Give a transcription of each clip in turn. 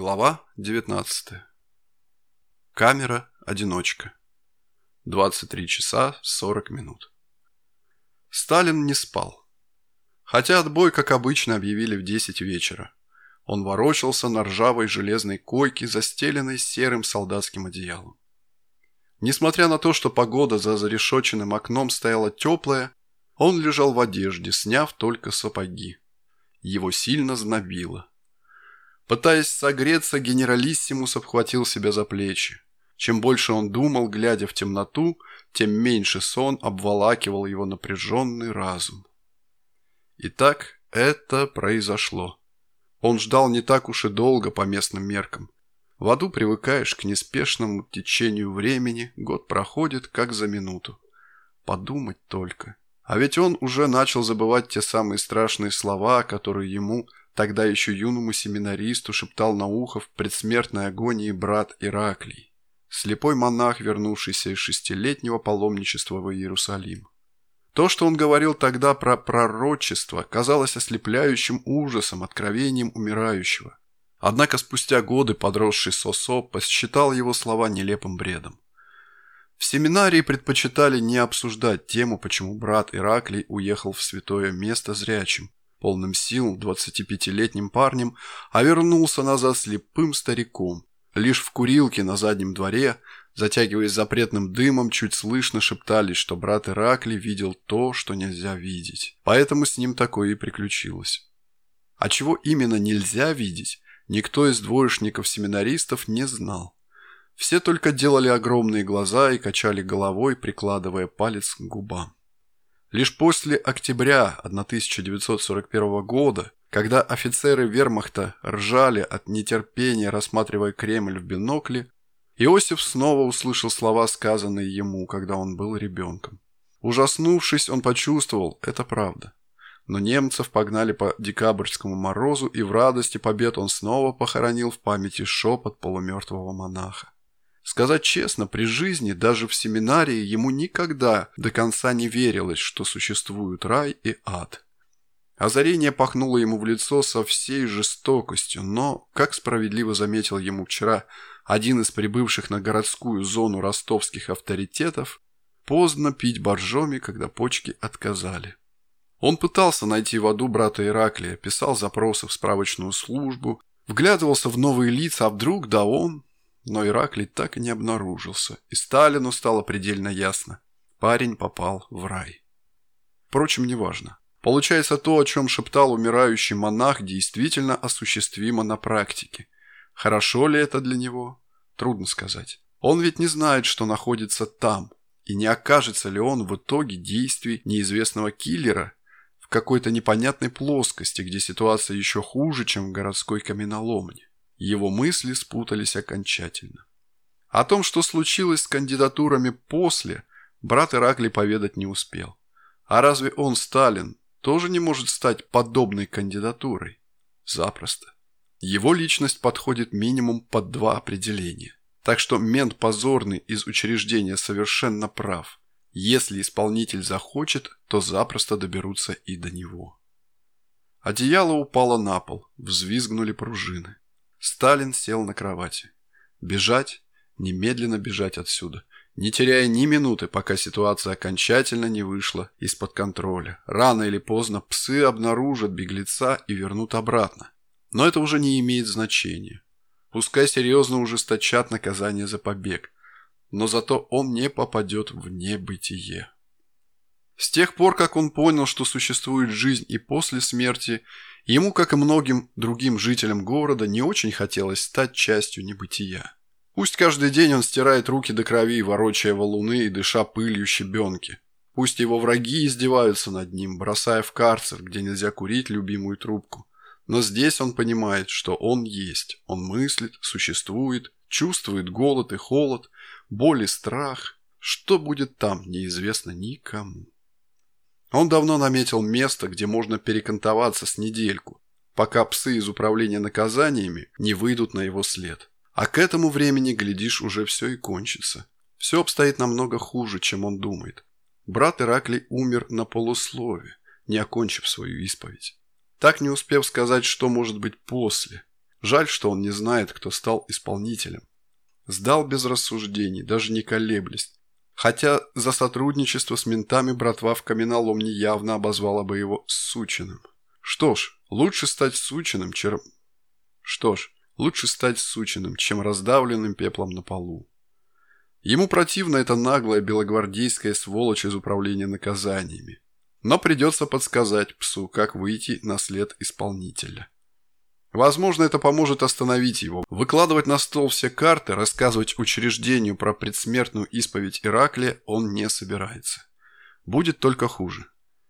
Глава 19. Камера «Одиночка». 23 часа 40 минут. Сталин не спал. Хотя отбой, как обычно, объявили в 10 вечера. Он ворочался на ржавой железной койке, застеленной серым солдатским одеялом. Несмотря на то, что погода за зарешоченным окном стояла теплая, он лежал в одежде, сняв только сапоги. Его сильно знобило. Пытаясь согреться, генералиссимус обхватил себя за плечи. Чем больше он думал, глядя в темноту, тем меньше сон обволакивал его напряженный разум. Итак, это произошло. Он ждал не так уж и долго по местным меркам. В аду привыкаешь к неспешному течению времени, год проходит как за минуту. Подумать только. А ведь он уже начал забывать те самые страшные слова, которые ему Тогда еще юному семинаристу шептал на ухо в предсмертной агонии брат Ираклий, слепой монах, вернувшийся из шестилетнего паломничества в Иерусалим. То, что он говорил тогда про пророчество, казалось ослепляющим ужасом, откровением умирающего. Однако спустя годы подросший Сосо посчитал его слова нелепым бредом. В семинарии предпочитали не обсуждать тему, почему брат Ираклий уехал в святое место зрячим, полным сил 25-летним парнем, а вернулся назад слепым стариком. Лишь в курилке на заднем дворе, затягиваясь запретным дымом, чуть слышно шептались, что брат Иракли видел то, что нельзя видеть. Поэтому с ним такое и приключилось. А чего именно нельзя видеть, никто из двоечников-семинаристов не знал. Все только делали огромные глаза и качали головой, прикладывая палец к губам. Лишь после октября 1941 года, когда офицеры вермахта ржали от нетерпения, рассматривая Кремль в бинокле, Иосиф снова услышал слова, сказанные ему, когда он был ребенком. Ужаснувшись, он почувствовал, это правда. Но немцев погнали по декабрьскому морозу, и в радости побед он снова похоронил в памяти шепот полумертвого монаха. Сказать честно, при жизни, даже в семинарии, ему никогда до конца не верилось, что существуют рай и ад. Озарение пахнуло ему в лицо со всей жестокостью, но, как справедливо заметил ему вчера один из прибывших на городскую зону ростовских авторитетов, поздно пить боржоми, когда почки отказали. Он пытался найти в аду брата Ираклия, писал запросы в справочную службу, вглядывался в новые лица, а вдруг да он, но Ираклий так и не обнаружился, и Сталину стало предельно ясно. Парень попал в рай. Впрочем, неважно. Получается, то, о чем шептал умирающий монах, действительно осуществимо на практике. Хорошо ли это для него? Трудно сказать. Он ведь не знает, что находится там, и не окажется ли он в итоге действий неизвестного киллера в какой-то непонятной плоскости, где ситуация еще хуже, чем в городской каменоломне. Его мысли спутались окончательно. О том, что случилось с кандидатурами после, брат Иракли поведать не успел. А разве он, Сталин, тоже не может стать подобной кандидатурой? Запросто. Его личность подходит минимум под два определения. Так что мент позорный из учреждения совершенно прав. Если исполнитель захочет, то запросто доберутся и до него. Одеяло упало на пол, взвизгнули пружины. Сталин сел на кровати. Бежать, немедленно бежать отсюда, не теряя ни минуты, пока ситуация окончательно не вышла из-под контроля. Рано или поздно псы обнаружат беглеца и вернут обратно. Но это уже не имеет значения. Пускай серьезно ужесточат наказание за побег, но зато он не попадет в небытие. С тех пор, как он понял, что существует жизнь и после смерти, Ему, как и многим другим жителям города, не очень хотелось стать частью небытия. Пусть каждый день он стирает руки до крови, ворочая валуны и дыша пылью щебенки. Пусть его враги издеваются над ним, бросая в карцер, где нельзя курить любимую трубку. Но здесь он понимает, что он есть. Он мыслит, существует, чувствует голод и холод, боль и страх. Что будет там, неизвестно никому. Он давно наметил место, где можно перекантоваться с недельку, пока псы из управления наказаниями не выйдут на его след. А к этому времени, глядишь, уже все и кончится. Все обстоит намного хуже, чем он думает. Брат Ираклий умер на полуслове, не окончив свою исповедь. Так не успев сказать, что может быть после. Жаль, что он не знает, кто стал исполнителем. Сдал без рассуждений, даже не колеблясь. Хотя за сотрудничество с ментами братва в каменоломне явно обозвала бы его сучиным. Что ж, лучше стать сучиным, чем... Что ж, лучше стать сучиным, чем раздавленным пеплом на полу. Ему противна эта наглая белогвардейская сволочь из управления наказаниями. Но придется подсказать псу, как выйти на след исполнителя. Возможно, это поможет остановить его. Выкладывать на стол все карты, рассказывать учреждению про предсмертную исповедь Ираклия он не собирается. Будет только хуже.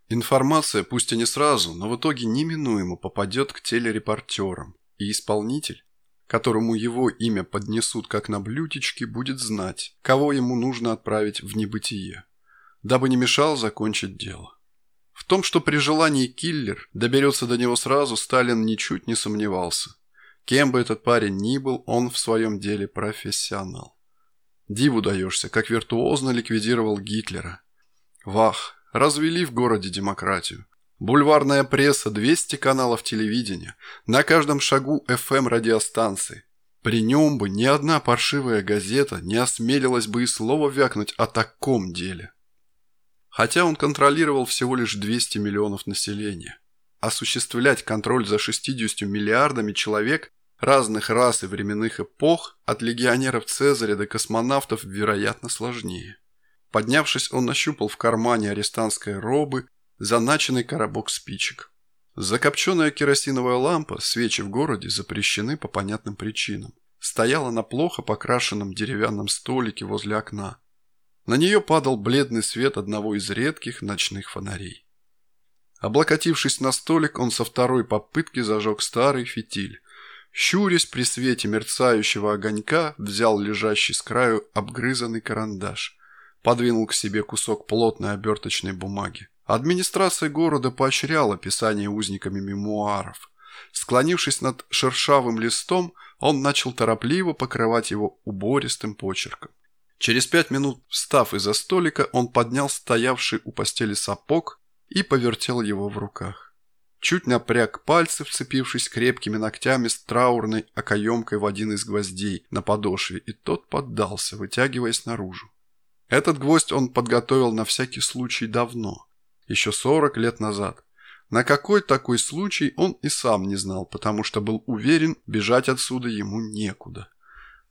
Информация, пусть и не сразу, но в итоге неминуемо попадет к телерепортерам, и исполнитель, которому его имя поднесут как на блюдечке, будет знать, кого ему нужно отправить в небытие, дабы не мешал закончить дело. В том, что при желании киллер доберется до него сразу, Сталин ничуть не сомневался. Кем бы этот парень ни был, он в своем деле профессионал. Диву даешься, как виртуозно ликвидировал Гитлера. Вах, развели в городе демократию. Бульварная пресса, 200 каналов телевидения, на каждом шагу FM-радиостанции. При нем бы ни одна паршивая газета не осмелилась бы и слова вякнуть о таком деле. Хотя он контролировал всего лишь 200 миллионов населения. Осуществлять контроль за 60 миллиардами человек разных рас и временных эпох от легионеров Цезаря до космонавтов вероятно сложнее. Поднявшись, он нащупал в кармане арестантской робы заначенный коробок спичек. Закопченная керосиновая лампа, свечи в городе запрещены по понятным причинам. Стояла на плохо покрашенном деревянном столике возле окна. На нее падал бледный свет одного из редких ночных фонарей. Облокотившись на столик, он со второй попытки зажег старый фитиль. Щурясь при свете мерцающего огонька, взял лежащий с краю обгрызанный карандаш. Подвинул к себе кусок плотной оберточной бумаги. Администрация города поощряла писание узниками мемуаров. Склонившись над шершавым листом, он начал торопливо покрывать его убористым почерком. Через пять минут, встав из-за столика, он поднял стоявший у постели сапог и повертел его в руках. Чуть напряг пальцы, вцепившись крепкими ногтями с траурной окоемкой в один из гвоздей на подошве, и тот поддался, вытягиваясь наружу. Этот гвоздь он подготовил на всякий случай давно, еще сорок лет назад. На какой такой случай он и сам не знал, потому что был уверен, бежать отсюда ему некуда.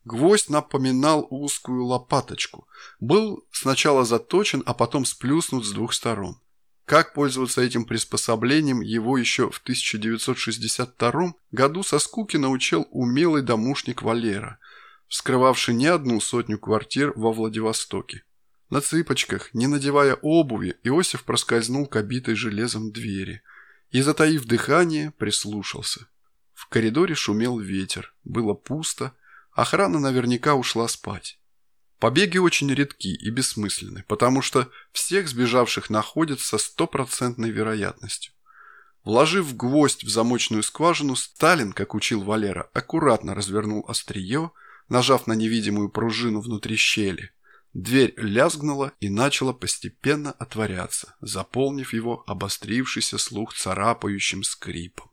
Гвоздь напоминал узкую лопаточку. Был сначала заточен, а потом сплюснут с двух сторон. Как пользоваться этим приспособлением его еще в 1962 году со скуки научил умелый домушник Валера, вскрывавший не одну сотню квартир во Владивостоке. На цыпочках, не надевая обуви, Иосиф проскользнул к обитой железом двери и, затаив дыхание, прислушался. В коридоре шумел ветер, было пусто, Охрана наверняка ушла спать. Побеги очень редки и бессмысленны, потому что всех сбежавших находят со стопроцентной вероятностью. Вложив гвоздь в замочную скважину, Сталин, как учил Валера, аккуратно развернул острие, нажав на невидимую пружину внутри щели. Дверь лязгнула и начала постепенно отворяться, заполнив его обострившийся слух царапающим скрипом.